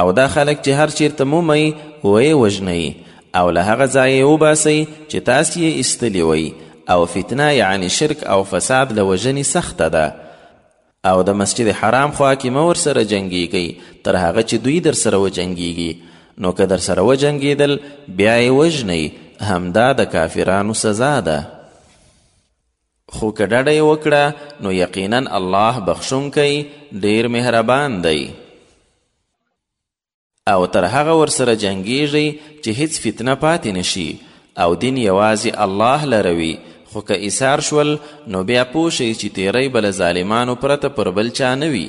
او دا خلک چې هر چیرته مومئ ویې وژنئ او له هغه ځایه یې وباسئ چې تاسې یې ایستلي وئ او فتنه یعنی شرک او فساد له وژنې سخته ده او د مسجد حرام خوا کې مه ورسره جنګیږئ تر هغه چې دوی در سره وجنګیږي نو که در سره وجنګیدل بیا یې وژنئ همدا د کافرانو سزا ده خو که ډډه یې وکړه نو یقینا الله بخښونکی ډیر مهربان دی او تر هغه ورسره جنګیږي چې هیڅ فتنه پاتې نشي او دین یوازې الله لروي خو که ایثار شول نو بیا پوه شئ چې تیری به له ظالمانو پرته پر بل چا نه وي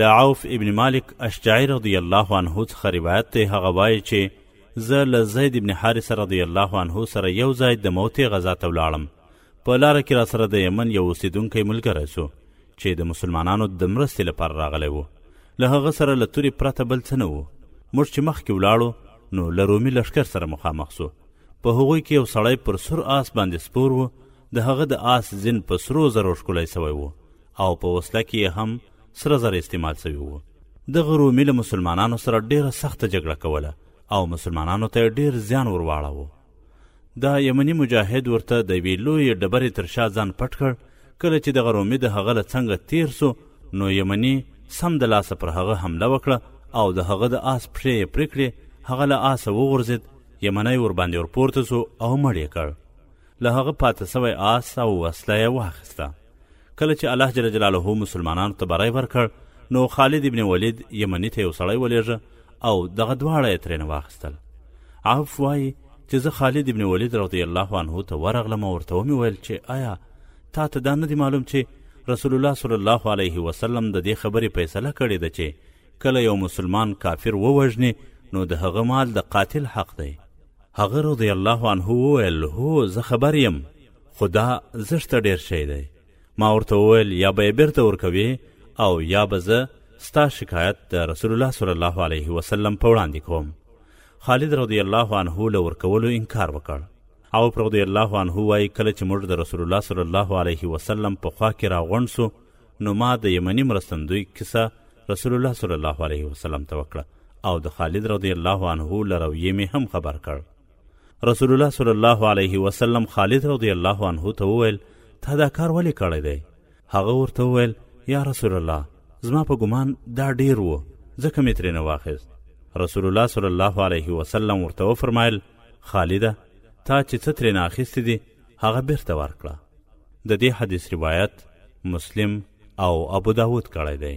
له عوف ابن مالک اشجعی رضی الله عنه څخه روایت دی هغه وایي چې زه له زید ابن حارث رضی الله عنه سره یو ځای د موتې غزا ته ولاړم په لاره کې را سره د یمن یو اوسیدونکی ملګری سو چې د مسلمانانو د مرستې لپاره راغلی و له هغه سره له تورې پرته بل څه نه و موږ چې مخکې ولاړو نو له رومي لښکر سره مخامخ سو په هغوی کې یو سړی پر سور آس باندې سپور و د هغه د آس زین په سرو زرو ښکلی سوی و او په وسله کې یې هم سره زر استعمال سوي وو دغه رومي له مسلمانانو سره ډیره سخته جګړه کوله او مسلمانانو ته ډیر زیان ورواړاوه دا یمني مجاهد ورته د یوې لویې ډبرې تر شا ځان پټ کړ کله چې دغه رومي د هغه له څنګه تیر سو نو یمني سم د لاسه پر هغه حمله وکړه او د هغه د آس پښې یې پرې کړې هغه له آسه وغورځېد یمنی ورباندې ورپورته سو او مړ یې کړ له هغه پاته سوی آس او وسله یې واخیسته کله چې الله جل جلاله مسلمانانو ته بری ورکړ نو خالد ابن ولید یمني ته یو سړی ولېږه او دغه دواړه یې ترېنه واخیستل عوف وایي چې زه خالد ابن ولید رضی الله عنه ته ورغلم او ورته ومې ویل چې آیا تا ته دا نه دی معلوم چې رسول الله صلی الله علیه وسلم د دې خبرې فیصله کړې ده چې کله یو مسلمان کافر ووژني نو د هغه مال د قاتل حق دی هغه رضی الله عنه وویل هو زه خبر یم خو دا زښته ډېر شی دی ما ورته وویل یا به یې بیرته ورکوي او یا به زه ستا شکایت د رسول الله صلی الله علیه وسلم په وړاندې کوم خالد رضی الله عنه له ورکولو انکار وکړ او پر رضی الله عنه وایي کله چې موږ د رسول الله صلی الله علیه وسلم په خوا کې راغونډ سو نو ما د یمني مرستندوی کیسه رسول الله صلی الله علیه وسلم ته وکړه او د خالد رضی الله عنه له رویې مې هم خبر کړ رسول الله صلی الله علیه وسلم خالد رضی الله عنه ته وویل تا دا کار ولې کړی دی هغه ورته وویل یا رسول الله زما په ګمان دا ډیر و ځکه مې ترې نه واخیست رسول الله صلی الله علیه وسلم ورته وفرمایل خالده تا چې څه ترې نه اخیستي دي هغه بیرته ورکړه د دې حدیث روایت مسلم او ابو داود کړی دی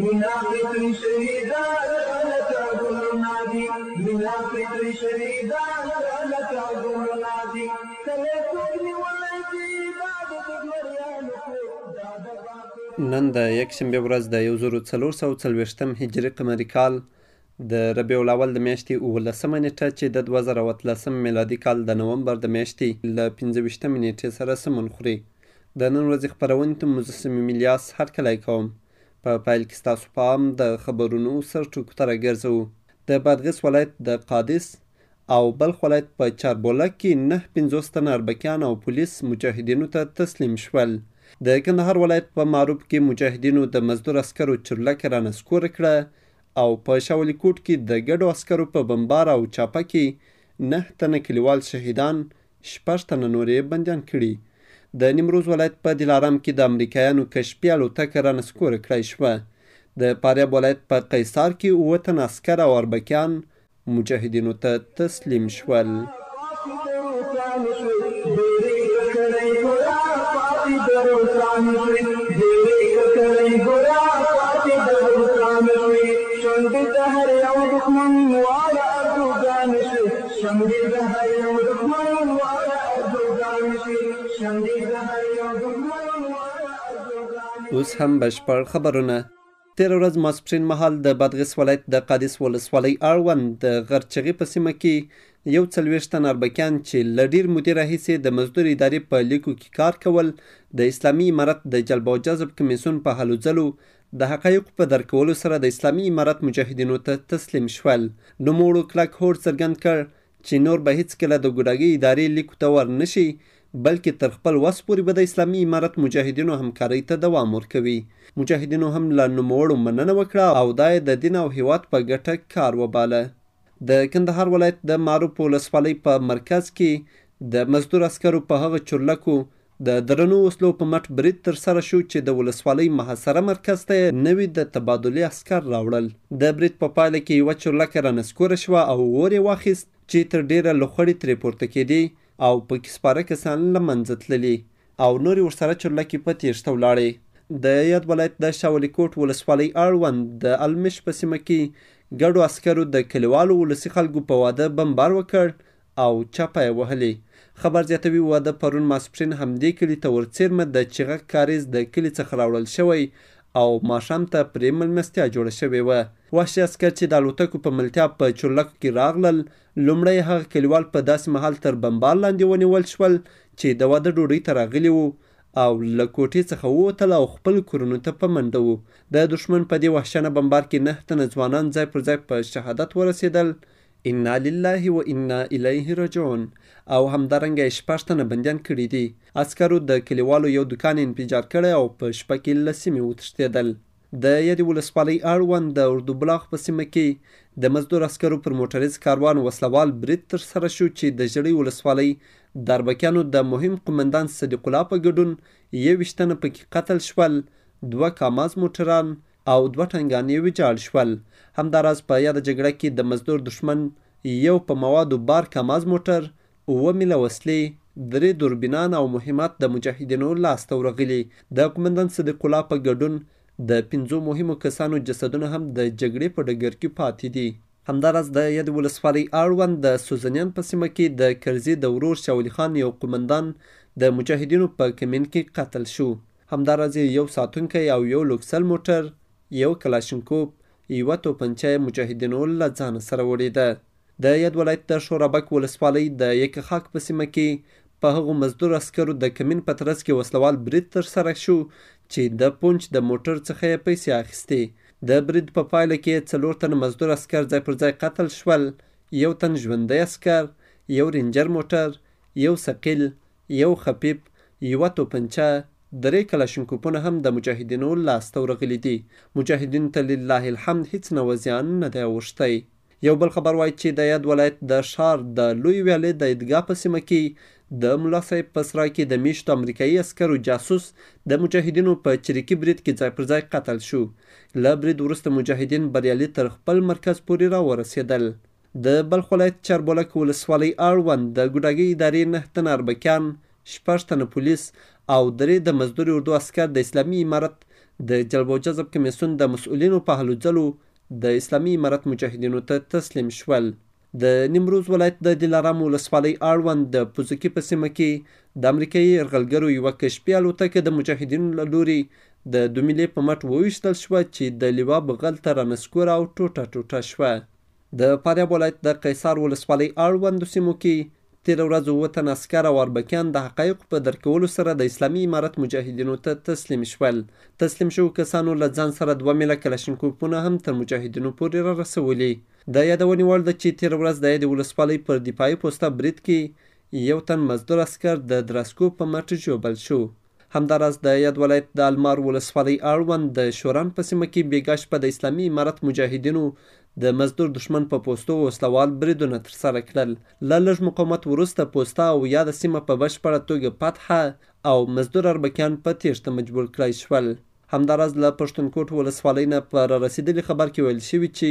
مینا پرې کړی شوی دا لکه ګلونه دي مینا پرې کړی شوی دا لکه ګلونه دي کله څوک نیولی دي دا د دګمریانو کور دا د باقر نن د یکشنبې ورځ د یو زرو څلور سوه او څلوېښتم هجري قمري کال د ربیع الاول د میاشتې اوولسمه نیټه چې د دوه زره او اتلسم میلادي کال د نومبر د میاشتې له پنځه ویشتمې نیټې سره سمون خوري د نن ورځې خپرونې ته مجسم ملیاس هرکلی کوم په پیل کې ستاسو پام د خبرونو سر ټکو ته راګرځوو. د بادغیس ولایت د قادس او بلخ ولایت په چاربولک کې نه پنځوس تنه اربکیان او پولیس مجاهدینو ته تسلیم شول. د کندهار ولایت په معروب کې مجاهدینو د مزدور عسکرو چرلکه را نسکوره کړه او په شاولي کوټ کې د ګډو عسکرو په بمبار او چاپه کې نه تنه کلیوال شهیدان شپږ تنه نور یې بندیان کړي. د نیمروز ولایت په دلارام کې د امریکایانو کشفي الوتکه رانسکوره کړای شوه. د فاریاب ولایت په قیصار کې اووه تنه عسکر او اربکیان مجاهدینو ته تسلیم شول. شمډی د هر یو دښمن واړه ارزوګان شي شمډی د هر یو دښمن واړه ارزوګان شي اوس هم بشپړ خبرونه تېره ورځ ماسپښین مهال د بادغیس ولایت د قادس ولسوالۍ اړوند د غرچغي په سیمه کې یو څلوېښت تن اربکیان چې له ډېر مودې راهیسې د مزدور ادارې په لیکو کې کار کول د اسلامي امارت د جلب او جذب کمیسیون په هلو ځلو د حقایقو په درک کولو سره د اسلامي امارت مجاهدینو ته تسلیم شول. نوموړو کلک هوډ څرګند کړ چې نور به هېڅکله د ګوډاګۍ ادارې لیکو ته ور نه شي، بلکې تر خپل وس پورې به د اسلامي امارت مجاهدینو همکارۍ ته دوام ورکوي. مجاهدینو هم له نوموړو مننه وکړه او دا یې د دین او هېواد په ګټه کار وباله. د کندهار ولایت د معروف ولسوالۍ په مرکز کې د مزدور عسکرو په هغه چورلکو د درنو وسلو په مټ برید ترسره شو چې د ولسوالۍ محاصره مرکز ته یې نوي د تبادلې عسکر راوړل. د برید په پایله کې یوه چورلکه رانسکوره شوه او اور یې واخیست چې تر ډېره لوخړې ترې پورته کېدې او په کې سپاره کسان له منځه تللي او نورې ورسره چورلکې په تېښته ولاړې. د یاد ولایت د شاه ولي کوټ ولسوالۍ اړوند د المش په سیمه کې ګډو عسکرو د کلیوالو ولسي خلکو په واده بمبار وکړ او چپه یې وهلې. خبر زیاتوي، واده پرون ماسپښین همدې کلي ته ورڅېرمه د چیغک کاریز د کلي څخه راوړل شوی او ماښام ته پرې ملمستیا جوړه شوې وه. وحشي عسکر چې د الوتکو په ملتیا په چورلکو کې راغلل، لومړی هغه کلیوال په داسې مهال تر بمبار لاندې ونیول شول چې د واده ډوډۍ ته راغلي وو او له کوټې څخه ووتل او خپل کورونو ته په منډه وو. د دښمن په دې وحشیانه بمبار کې نهه تنه ځوانان ځای پر ځای په شهادت ورسېدل انا لله و انا الیه رجعون او همدارنګه یې شپږ تنه بندیان کړي دي. عسکرو د کلیوالو یو دوکان انفجار کړی او په شپه کې له سیمې وتښتېدل. د یادې ولسوالۍ اړوند د اردوبلاغ په سیمه کې د مزدور عسکرو پر موټریز کاروان وسله وال برید ترسره شو چې د ژړۍ ولسوالۍ د اربکیانو د مهم قومندان صدیق الله په ګډون یوویشت تنه پکې قتل شول، دوه کاماز موټران، او دوه ټنګان یې ویجاړ شول. همداراز په یاده جګړه کې د مزدور دښمن یو په موادو بار کاماز موټر، اووه میله وسلې، درې دوربینان او مهمات د مجاهدینو لاس ته ورغلي. د قومندان صدیق الله په ګډون د پنځو مهمو کسانو جسدونه هم د جګړې په ډګر کې پاتې دي. همداراز د یادې ولسوالۍ اړوند د سوزنیان په سیمه کې د کرزي د ورور شاولي خان یو قومندان د مجاهدینو په کمین کې قتل شو. همداراز یې یو ساتونکی او یو لوکسل موټر، یو کلاشینکوف، یوه توپنچه یې مجاهدینو له ځانه سره وړې ده. د یاد ولایت د ښورابک ولسوالۍ د یکه خاک په سیمه کې په هغو مزدور عسکرو د کمین په ترڅ کې وسله وال برید ترسره شو چې د پونچ د موټر څخه یې پیسې اخیستې. د برید په پایله کې څلور تنه مزدور عسکر ځای پر ځای قتل شول، یو تن ژوندی عسکر، یو رینجر موټر، یو ثقیل، یو خپیب، یوه توپنچه، درې کلاشینکوپونه هم د مجاهدینو لاس ته ورغلي دي. مجاهدینو ته لله الحمد هیڅ نوع زیان نه دی اوښتی. یو بل خبر وایي چې د یاد ولایت د ښار د لوی ویالې د عیدګاه په سیمه کې د ملا صاحب په سرای کې د میشتو امریکایي عسکرو جاسوس د مجاهدینو په چریکي برید کې ځای پر ځای قتل شو. له برید وروسته مجاهدین بریالي تر خپل مرکز پورې راورسیدل. د بلخ ولایت چاربولک ولسوالۍ اړوند د ګوډاګۍ ادارې نه تنه اربکیان، شپږ تنه پولیس او درې د مزدور اردو عسکر د اسلامي امارت د جلب او جذب کمیسیون د مسؤلینو په هلو ځلو د اسلامي امارت مجاهدینو ته تسلیم شول. د نیمروز ولایت د دلارام ولسوالۍ اړوند د پوزکي په سیمه کې د امریکایي یرغلګرو یوه کشپي الوتکه د مجاهدینو له لوري د دوملې په مټ وویشتل شوه چې د لیوا بغل ته رانسکوره او ټوټه ټوټه شوه. د فاریاب ولایت د قیصار ولسوالۍ اړوندو سیمو کې تېره ورځ اووه تنه عسکر او اربکیان د حقایقو په درک کولو سره د اسلامي امارت مجاهدینو ته تسلیم شول. تسلیم شوو کسانو له ځان سره دوه میله کلشینکوفونه هم تر مجاهدینو پورې را رسولي. د یادونې وړ ده چې تېره ورځ د یادې ولسوالۍ پر دفاعي پوسته برید کې یو تن مزدور عسکر د درسکو په مټ ژوبل شو. همداراز د یاد ولایت د المار ولسوالۍ اړوند د شوران په سیمه کې بېګا شپه د اسلامي امارت مجاهدینو د مزدور دښمن په پوستو وسله وال بریدونه ترسره کړل. له لږ مقاومت وروسته پوسته او یاده سیمه په بشپړه توګه فتحه او مزدور اربکیان په تېښته مجبور کړای شول. همداراز له پښتونکوټ ولسوالۍ نه په رارسېدلي خبر کې ویل شوي چې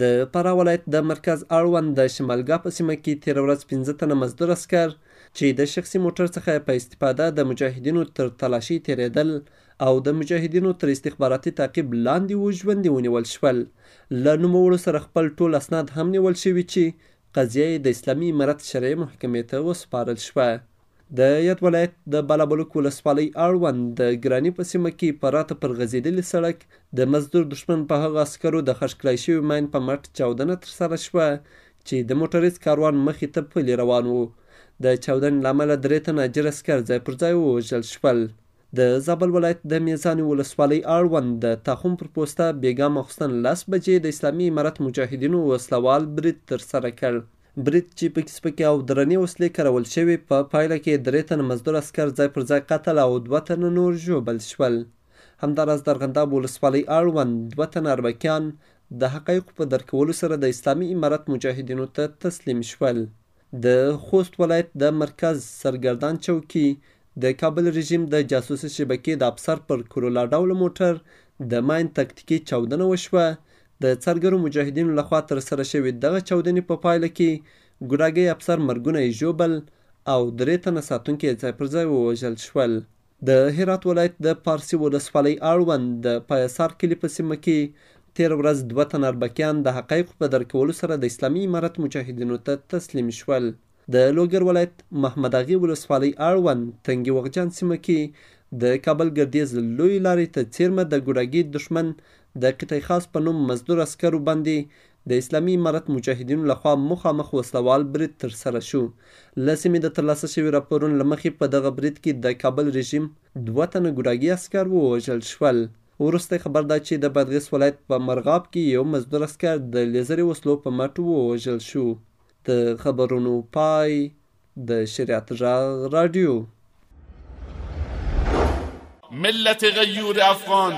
د فراه ولایت د مرکز اړوند د شمالګاه په سیمه کې تېره ورځ پنځه تنه مزدور عسکر چې د شخصي موټر څخه په استفاده د مجاهدینو تر تلاشۍ تېرېدل او د مجاهدینو تر استخباراتي تعقیب لاندې وو ژوندي ونیول شول. له نوموړو سره خپل ټول اسناد هم نیول شوي چې قضیه یې د اسلامي امارت شرعې محکمې ته وسپارل شوه. د یاد ولایت د بالابلوک ولسوالۍ اړوند د ګراني په سیمه کې پراته پر غځېدلي سړک د مزدور دښمن په هغو عسکرو د خښ کړای شوي ماین په مټ چاودنه ترسره شوه چې د موټریز کاروان مخې ته پلي روان و. د چاودنې له امله درې تنه اجیر عسکر ځای پر ځای ووژل شول. د زابل ولایت د میزانې ولسوالۍ اړوند د تاخم پر پوسته بېګا ماخوستن لس بجې د اسلامي امارت مجاهدینو وسلهوال برید ترسره کړ برید چې پکې سپکې او درنې وسلې کارول شوې، په پایله کې درې تنه مزدور عسکر ځای پر ځای قتل او دوه تنه نور ژوبل شول. همداراز د ارغنداب ولسوالۍ اړوند دوه تنه اربکیان د حقایقو په درک کولو سره د اسلامي امارت مجاهدینو ته تسلیم شول. د خوست ولایت د مرکز سرګردان چوکي د کابل رژیم د جاسوسي شبکې د افسر پر کرولا ډوله موټر د ماین تکتیکي چاودنه وشوه د څرګرو مجاهدینو له خوا تر سره شوې دغه چاودنې په پایله کې ګوډاګی افسر مرګونه یې ژوبل او درې تنه ساتونکي یې ځای پر ځای ووژل شول. د هرات ولایت د پارسي ولسوالۍ اړوند د پایسار کلي په سیمه کې تېره ورځ دوه تنه اربکیان د حقایقو په درک کولو سره د اسلامي امارت مجاهدینو ته تسلیم شول. د لوګر ولایت محمداغې ولسوالۍ اړوند تنګي وغجان سیمه کې د کابل ګردیز لوی لارې ته څیرمه د ګوډاګي دښمن د قطعه خاص په نوم مزدور عسکرو باندې د اسلامي امارت مجاهدینو لخوا مخامخ وسله وال برید ترسره شو. له سیمې د ترلاسه شوي راپورونو له مخې په دغه برید کې د کابل رژیم دوه تنه ګوډاګي عسکر ووژل شول. وروستی خبر دا چې د بادغیس ولایت په مرغاب کې یو مزدور عسکر د لیزري وسلو په مټ ووژل شو. د خبرونو پای د شریعت غږ رادیو ملت غیور افغان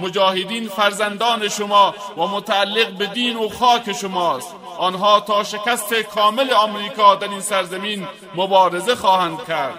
مجاهدین فرزندان شما و متعلق به دین و خاک شماست آنها تا شکست کامل آمریکا در این سرزمین مبارزه خواهند کرد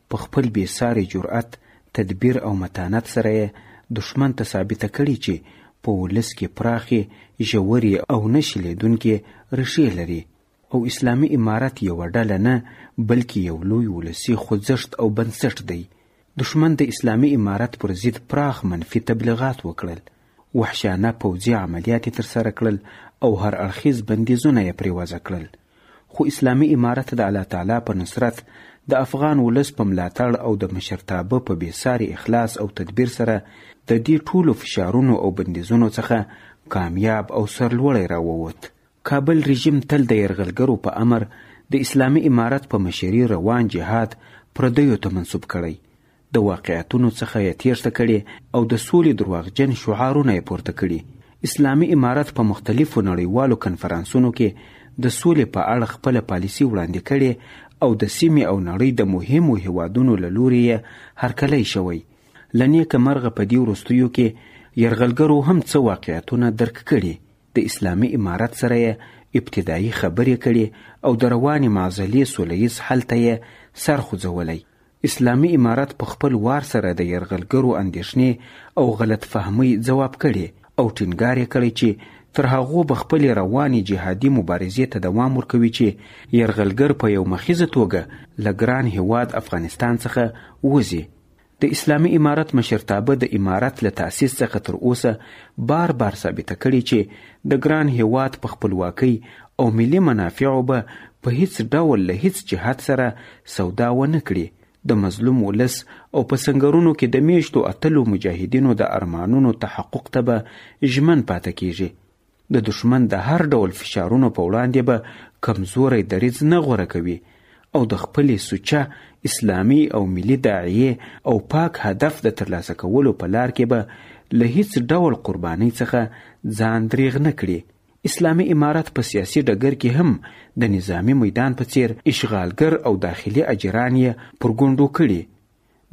په خپل بې ساري جرئت، تدبیر او متانت سره یې دښمن ته ثابته کړې چې په ولس کې پراخې، ژورې او نه شلېدونکې ریښې لري او اسلامي امارت یوه ډله نه بلکې یو لوی ولسي خوځښت او بنسټ دی. دښمن د اسلامي امارت پر ضد پراخ منفي تبلیغات وکړل، وحشیانه پوځي عملیات یې ترسره کړل او هر اړخیز بندیزونه یې پرې وضع کړل. خو اسلامي امارت د الله تعالی په نصرت، د افغان ولس په ملاتړ او د مشرتابه په بې ساري اخلاص او تدبیر سره د دې ټولو فشارونو او بندیزونو څخه کامیاب او سرلوړی راووت. کابل رژیم تل د یرغلګرو په امر د اسلامي امارت په مشري روان جهاد پردیو ته منسوب کړی، د واقعیتونو څخه یې تېښته کړې او د سولې درواغجن شعارونه یې پورته کړي. اسلامي امارت په مختلفو نړیوالو کنفرانسونو کې د سولې په اړه خپله پالیسي وړاندې کړې او د سیمې او نړۍ د مهمو هېوادونو له لوري یې هرکلی شوی. له نیکه مرغه په دې وروستیو کې یرغلګرو هم څه واقعیتونه درک کړي، د اسلامي امارت سره یې ابتدایي خبرې کړي او د روانې معضلې سوله ییز حل ته یې سر خوځولی. اسلامي امارت په خپل وار سره د یرغلګرو اندېښنې او غلط فهمۍ ځواب کړې او ټینګار یې کړی چې تر هغو به خپلې روانې جهادي مبارزې ته دوام ورکوي چې یرغلګر په یو مخیزه توګه له ګران هیواد افغانستان څخه وځي د اسلامي امارت مشرتابه د امارت له تاسیس څخه تر اوسه بار بار ثابته کړې چې د ګران هیواد په خپلواکۍ او ملي منافعو به په هیڅ ډول له هیڅ جهت سره سودا ونه کړي د مظلوم ولس او په سنګرونو کې د میشتو اتلو مجاهدینو د ارمانونو تحقق ته به ژمن پاته کیږي د دشمن د هر ډول فشارونو په وړاندې به کمزوری دریځ نه غوره کوي او د خپلې سوچه اسلامي او ملي داعیې او پاک هدف د ترلاسه کولو په لار کې به له هیڅ ډول قربانۍ څخه ځان دریغ نه کړي اسلامي امارت په سیاسي ډګر کې هم د نظامي میدان په څیر اشغالګر او داخلي اجران یې پر ګونډو کړي،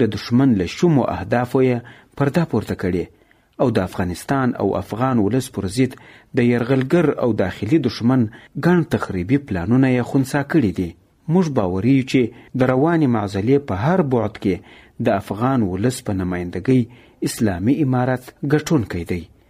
د دښمن له شومو اهدافو یې پرده پورته کړې او د افغانستان او افغان ولس پر ضد د یرغلګر او داخلي دښمن ګڼ تخریبي پلانونه یې خنثی کړي دي. موږ باوري یو چې د روانې معضلې په هر بعد کې د افغان ولس په نمایندګۍ اسلامي امارت ګټونکی دی.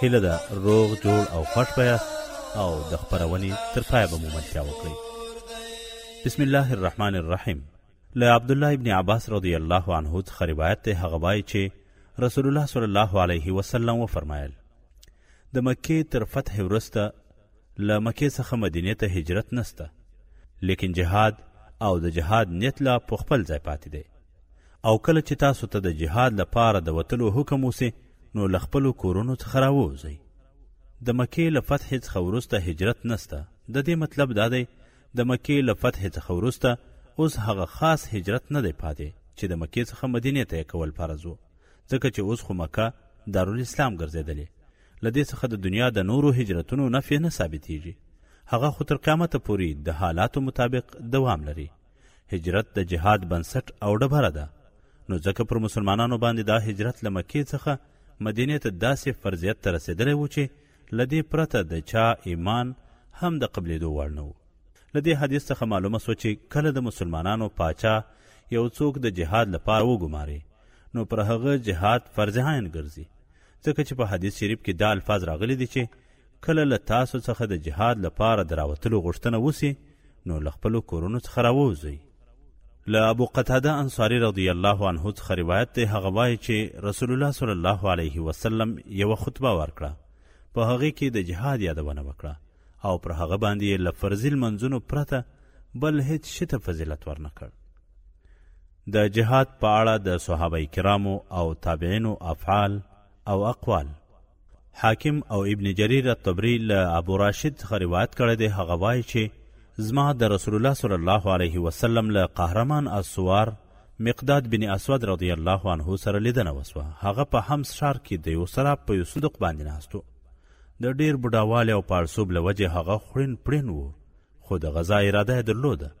هیله ده روغ جوړ او خوښ به یاست او د خپرونې تر پایه به مو ملتیا وکړئ بسم الله الرحمن الرحیم له عبدالله ابن عباس رضی الله عنه څخه روایت دی هغه وایي چې رسول الله صلی الله علیه وسلم وفرمایل د مکې تر فتح وروسته له مکې څخه مدینې ته هجرت نسته لیکن جهاد او د جهاد نیت لا په خپل ځای پاتې دی او کله چې تاسو ته د جهاد لپاره د وتلو حکم وسي نو له خپلو کورونو څخه راووځئ د مکې له فتح څخه وروسته هجرت نسته د دې مطلب دا دی د مکې له فتح څخه وروسته اوس هغه خاص هجرت نه دی پاتې چې د مکې څخه مدینې ته یې کول فرض و ځکه چې اوس خو مکه دارالاسلام ګرځېدلې له دې څخه د دنیا د نورو هجرتونو نفې نه ثابتېږي هغه خو تر قیامته پورې د حالاتو مطابق دوام لري هجرت د جهاد بنسټ او ډبره ده نو ځکه پر مسلمانانو باندې دا هجرت له مکې څخه مدینې ته داسې فرضیت ته رسېدلی و چې له دې پرته د چا ایمان هم د قبلېدو وړ نه و له دې حدیث څخه معلومه سوه چې کله د مسلمانانو پاچا یو څوک د جهاد لپاره وګماري نو پر هغه جهاد فرض عین ګرځي ځکه چې په حدیث شریف کې دا الفاظ راغلي دي چې کله له تاسو څخه د جهاد لپاره د راوتلو غوښتنه وسی نو له خپلو کورونو څخه راووځئ له ابو قتاده انصاری رضی الله عنه څخه روایت دی هغه وایي چې رسول الله صلی الله علیه وسلم یوه خطبه ورکړه په هغې کې د جهاد یادونه وکړه او پر هغه باندې یې له فرضي لمنځونو پرته بل هیڅ شي ته فضیلت ورنکړ د جهاد په اړه د صحابه کرامو او تابعینو افعال او اقوال حاکم او ابن جریر الطبری له ابو راشد څخه روایت کړی دی هغه وایي چې زما د رسول الله صلی الله علیه وسلم له قهرمان السوار مقداد بن اسود رضی الله عنه سره لیدنه وسوه هغه په حمص ښار کې د یو سراب په یو صندوق باندې ناست و د ډیر بډاوالي او پاړسوب له وجې هغه خړین پړین و خو د غذا اراده یې درلوده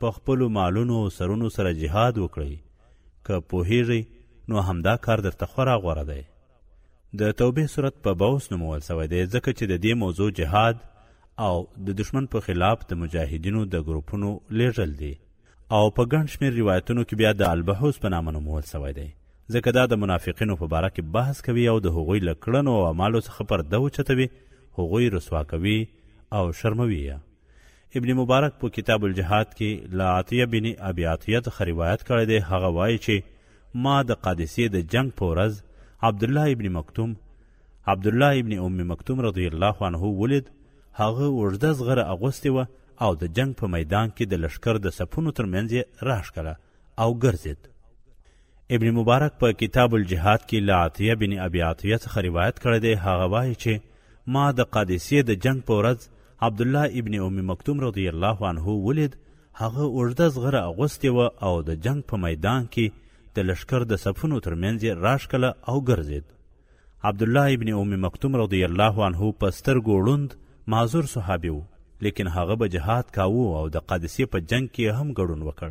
په خپلو مالونو او سرونو سره جهاد وکړئ، که پوهېږئ نو همدا کار درته خورا غوره دی. د توبې سورت په بوس نومول سوی دی ځکه چې د دې موضوع جهاد او د دښمن په خلاف د مجاهدینو د ګروپونو لېږل دي او په ګڼ شمېر روایتونو کې بیا د البحوث په نامه نومول سوی دی ځکه دا د منافقینو په باره کې بحث کوي او د هغوی له کړنو او اعمالو څخه پرده اوچتوي، هغوی رسوا کوي او شرموي یې. ابن مبارک په کتاب الجهاد کې له عطیه بن ابي عطیه څخه روایت کړی دی هغه وایي چې ما د قادسیې د جنگ په ورځ عبدالله ابن مکتوم عبدالله ابن ام مکتوم رضی الله عنه ولید هغه اوږده زغره اغوستې وه او د جنگ په میدان کې د لشکر د صفونو ترمنځ یې راښکله او ګرځید ابن مبارک په کتاب الجهاد کې له عطیه بن ابي عطیه څخه روایت کړی دی هغه وایي چې ما د قادسیې د جنګ په ورځ عبدالله ابن ام مکتوم رضی الله عنه ولید هغه اوږده زغره اغوستې وه او د جنګ په میدان کې د لشکر د صفونو ترمنځ یې راښکله او ګرځید عبدالله ابن ام مکتوم رضی الله عنه په سترګو ړوند معذور صحابي و لیکن هغه به جهاد کاوه او د قادسیې په جنګ کې هم ګډون وکړ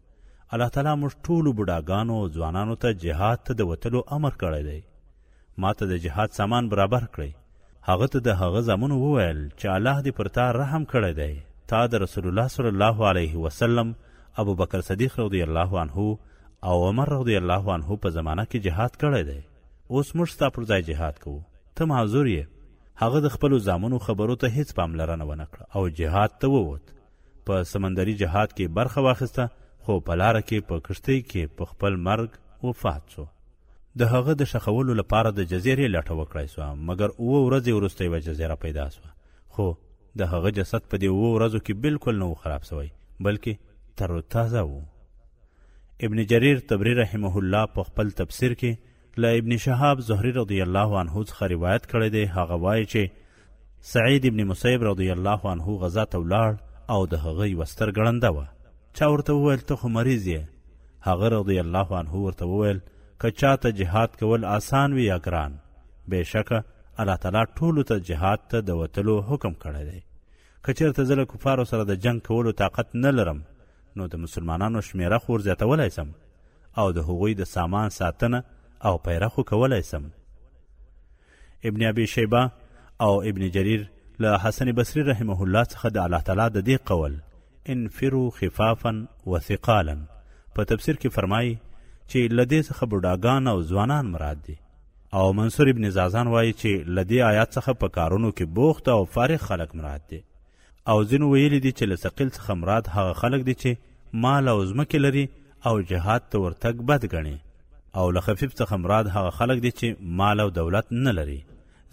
الله تعالی موږ ټولو بوډاګانو او ځوانانو ته جهاد ته د وتلو امر کړی دی ما ته د جهاد سامان برابر کړئ هغه ته د هغه زامنو وویل چې الله دې پر تا رحم کړی دی تا د رسول الله صلی الله علیه وسلم ابو بکر صدیق رضی الله عنه او عمر رضی الله عنه په زمانه کې جهاد کړی دی اوس موږ ستا پر ځای جهاد کوو ته معذور یې هغه د خپلو زامنو خبرو ته هیڅ پاملرنه ونه کړه او جهاد ته ووت په سمندري جهاد کې برخه واخیسته خو په لاره کې په کښتۍ کې په خپل مرګ وفات شو د هغه د شخولو لپاره د جزیرې لټه وکړای سو مګر اوه ورځې وروسته یوه جزیره پیدا سوه خو د هغه جسد په دې اوو ورځو کې بالکل نه و خراب سوی بلکې تر تازه و ابن جریر تبری رحمه الله په خپل تفسیر کې له ابن شهاب زهري رضی الله عنه څخه روایت کړی دی هغه وایي چې سعید ابن مسیب رضی الله عنه غزا ته ولاړ او د هغه یوه ستر ګړنده وه چا ورته وویل ته خو مریض یې هغه رضی الله عنه ورته وویل که چا ته جهاد کول آسان وي یا ګران بېشکه الله تعالی ټولو ته جهاد ته د وتلو حکم کړی دی که چېرته زه له کفارو سره د جنګ کولو طاقت نه لرم نو د مسلمانانو شمېره خو ورزیاتولای سم او د هغوی د سامان ساتنه او پیره خو کولای سم ابن ابي شیبه او ابن جریر له حسن بصری رحمه الله څخه د الله تعالی د دې قول انفرو خفافا وثقالا په تفسیر کې فرمایي چې له دې څخه بوډاګان او ځوانان مراد دي او منصور ابن زازان وایي چې له دې آیات څخه په کارونو کې بوخت او فارغ خلک مراد دي او ځینو ویلي دي چې له ثقیل څخه مراد هغه خلک دي چې مال او ځمکې لري او جهاد ته ورتګ بد ګڼي او له خفیف څخه مراد هغه خلک دي چې مال او دولت نه لري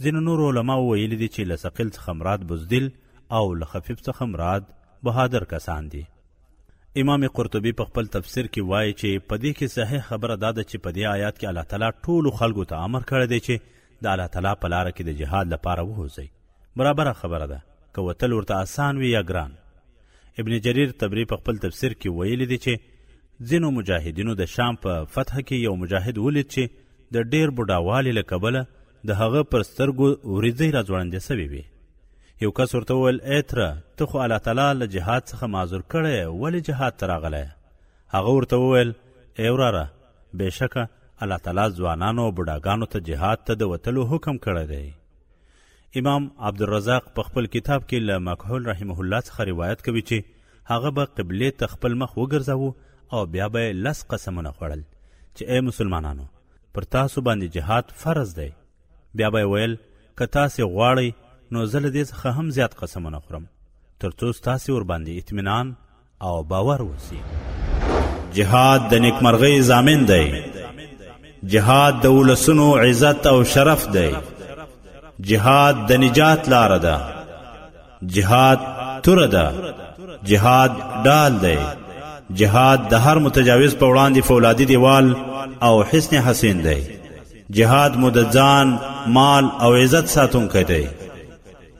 ځینو نورو علماو ویلي دي چې له ثقیل څخه مراد بزدل او له خفیف څخه مراد بهادر کسان دي امام قرطبي په خپل تفسیر کې وایي چې په دې کې صحیح خبره دا ده چې په دې آیات کې الله تعالی ټولو خلکو ته امر کړی دی چې د الله تعالی په لاره کې د جهاد لپاره ووځئ برابره خبره ده که وتل ورته اسان وي یا ګران ابن جریر تبری په خپل تفسیر کې ویلي دي چې ځینو مجاهدینو د شام په فتح کې یو مجاهد ولید چې د ډیر بوډاوالي له کبله د هغه پر سترګو وریځۍ راځوړندې سوې وې یو کس ورته وویل ای تره ته خو الله تعالی له جهاد څخه معذور کړی ولې جهاد ته راغلی هغه ورته وویل ای وراره بېشکه الله تعالی ځوانانو او بوډاګانو ته جهاد ته د وتلو حکم کړی دی امام عبدالرزاق په خپل کتاب کې له مکحول رحمه الله څخه روایت کوي چې هغه به قبلې ته خپل مخ وګرځاوه او بیا به یې لس قسمونه خوړل چې ای مسلمانانو پر تاسو باندې جهاد فرض دی بیا به یې ویل که تاسې غواړئ نو زه له دې څخه هم زیات قسمونه خورم تر څو ستاسې ورباندې اطمینان او باور وسی جهاد د نیکمرغۍ ضامن دی جهاد د ولسونو عزت او شرف دی جهاد د نجات لار ده جهاد تور ده جهاد ډال دی جهاد د هر متجاوز په وړاندې فولادي دیوال او حسن حسین دی جهاد مو د ځان مال او عزت ساتونکی دی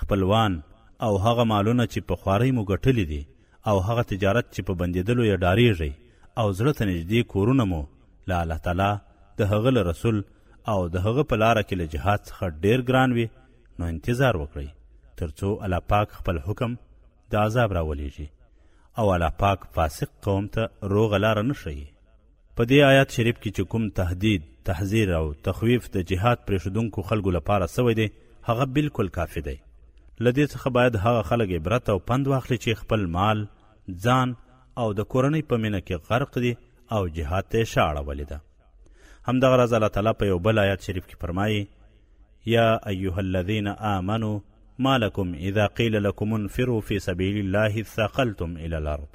خپلوان او هغه مالونه چې په خوارۍ مو ګټلي دي او هغه تجارت چې په بندېدلو یې ډارېږئ او زړه ته نږدې کورونه مو له الله تعالی، د هغه له رسول او د هغه په لاره کې له جهاد څخه ډېر ګران وي، نو انتظار وکړئ تر څو الله پاک خپل حکم، د عذاب، راولېږي او الله پاک فاسق قوم ته روغه لاره نه ښيي. په دې آیت شریف کې چې کوم تهدید، تحذیر او تخویف د جهاد پرېښودونکو خلکو لپاره شوی دی، هغه بالکل کافي دی. له دې څخه باید هغه خلک عبرت او پند واخلي چې خپل مال، ځان او د کورنۍ په مینه کې غرق دي او جهاد ته یې شا اړولې ده. همدغه راز الله تعالی په یو بل آیت شریف کې فرمایي، یا ایها الذین آمنوا ما لکم اذا قیل لکم انفروا فی سبیل الله اثاقلتم الی الارض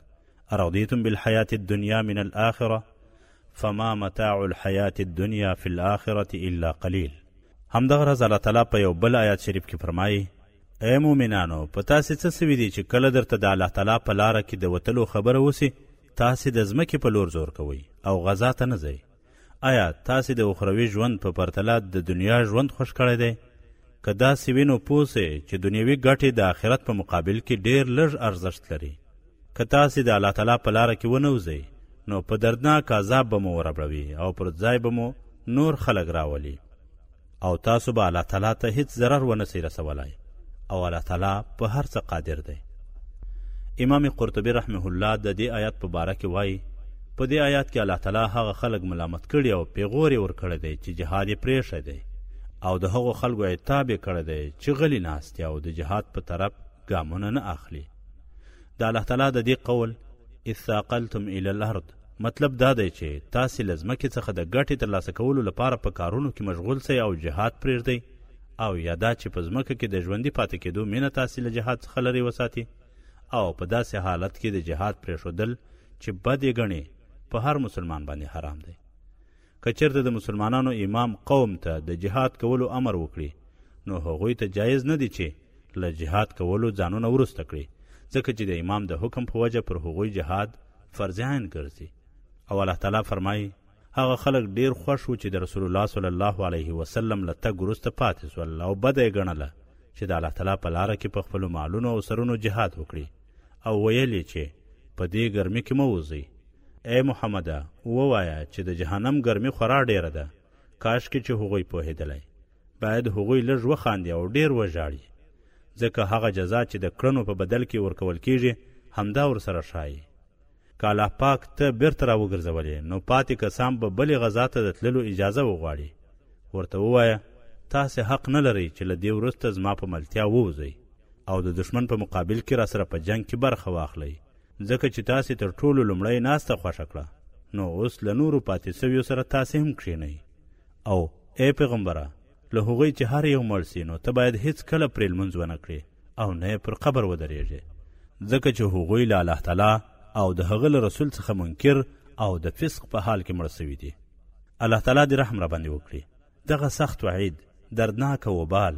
ارضیتم بالحیات الدنیا من الاخره فما متاع الحیات الدنیا فی الاخره الا قلیل همدغه راز الله تعالی په یو بل آیات شریف کې فرمایي اے مومنانو په تاسې څه سوي دي چې کله درته د الله تعالی په لاره کې د وتلو خبره وسی تاسې د ځمکې په لور زور کوئ او غزا ته نه ځئ ایا تاسې د اخروي ژوند په پرتله د دنیا ژوند خوښ کړی دی؟ که داسې وي نو پوه سئ چې دنیوي ګټې د آخرت په مقابل کې ډېر لږ ارزښت لري. که تاسې د الله تعالی په لاره کې ونه وځئ نو په دردناک عذاب به مو وربړوي او پر ځای به مو نور خلک راولي. او تاسو به الله تعالی ته هیڅ ضرر ونه سی رسولای او الله تعالی په هر څه قادر دی امام قرطبی رحمه الله د دې آیات په باره کې وایي په دې آیات کې الله تعالی هغه خلک ملامت کړي او پیغور یې ورکړی دی چې جهاد یې پرېښی دی او د هغو خلکو عتاب یې کړی دی چې غلي ناست او د جهاد په طرف ګامونه نه اخلي د الله تعالی د دې قول اثاقلتم الى الارض مطلب دا دی چې تاسې له ځمکې څخه د ګټې ترلاسه کولو لپاره په کارونو کې مشغول سئ او جهاد پرېږدئ او یا دا چې په ځمکه کې د ژوندي پاتې کېدو مینه تاسې له جهاد څخه لرې وساتي او په داسې حالت کې د جهاد پرېښودل چې بد یې ګڼې په هر مسلمان باندې حرام دی که چېرته د مسلمانانو امام قوم ته د جهاد کولو امر وکړي، نو هغوی ته جایز نه دي چې له جهاد کولو ځانونه وروسته کړي، ځکه چې د امام د حکم په وجه پر هغوی جهاد فرض عین ګرځي او الله تعالی فرمایي، هغه خلک ډېر خوښ وو چې د رسول الله صلی الله علیه وسلم له تګ وروسته پاتې شول او بده یې ګڼله چې د الله تعالی په لاره کې په خپلو مالونو او سرونو جهاد وکړي. او ویل یې چې په دې ګرمي کې مه وځئ. ای محمده! ووایه چې د جهنم ګرمي خورا ډېره ده. کاشکې چې هغوی پوهېدلای. باید هغوی لږ وخاندي او ډېر وژاړي. ځکه هغه جزا چې د کړنو په بدل کې ورکول کېږي، همدا ورسره ښايي. که الله پاک ته بېرته راوګرځولې، نو پاتې کسان به بلې غزا ته د تللو اجازه وغواړي. ورته ووایه، تاسې حق نه لرئ چې له دې وروسته زما په ملتیا ووځئ او د دښمن په مقابل کې راسره په جنګ کې برخه واخلئ، ځکه چې تاسې تر ټولو لومړی ناسته خوښه کړه، نو اوس له نورو پاتې شویو سره تاسې هم کښېنئ او، ای پیغمبره! له هغوی چې هر یو مړ سي نو ته باید هیڅ کله پرې لمونځ ونه کړې او نه یې پر قبر ودرېږې ځکه چې هغوی له الله تعالی او د هغه له رسول څخه منکر او د فسق په حال کې مړ سوي دي الله تعالی دې رحم راباندې وکړي دغه سخت وعید دردناک وبال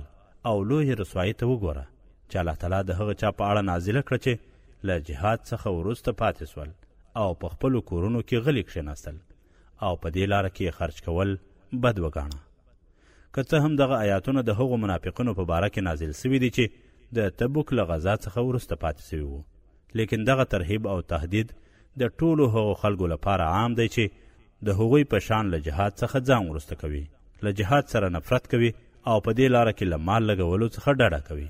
او لوی رسوایی ته وګوره چې الله تعالی د هغه چا په اړه نازله کړه چې له جهاد څخه وروسته پاتې سول او په خپلو کورونو کې غلي کښېناستل او په دې لاره کې یې خرچ کول بد وګاڼه. که څه هم دغه ایاتونه د هغو منافقینو په باره کې نازل سوي دي چې د تبوک له غزا څخه وروسته پاتې سوي وو، لیکن دغه ترهیب او تهدید د ټولو هغو خلګو له پاره عام دی چې د هغوی په شان له جهاد څخه ځان وروسته کوي، له جهاد سره نفرت کوي او په دې لاره کې له مال لګولو څخه ډډه کوي.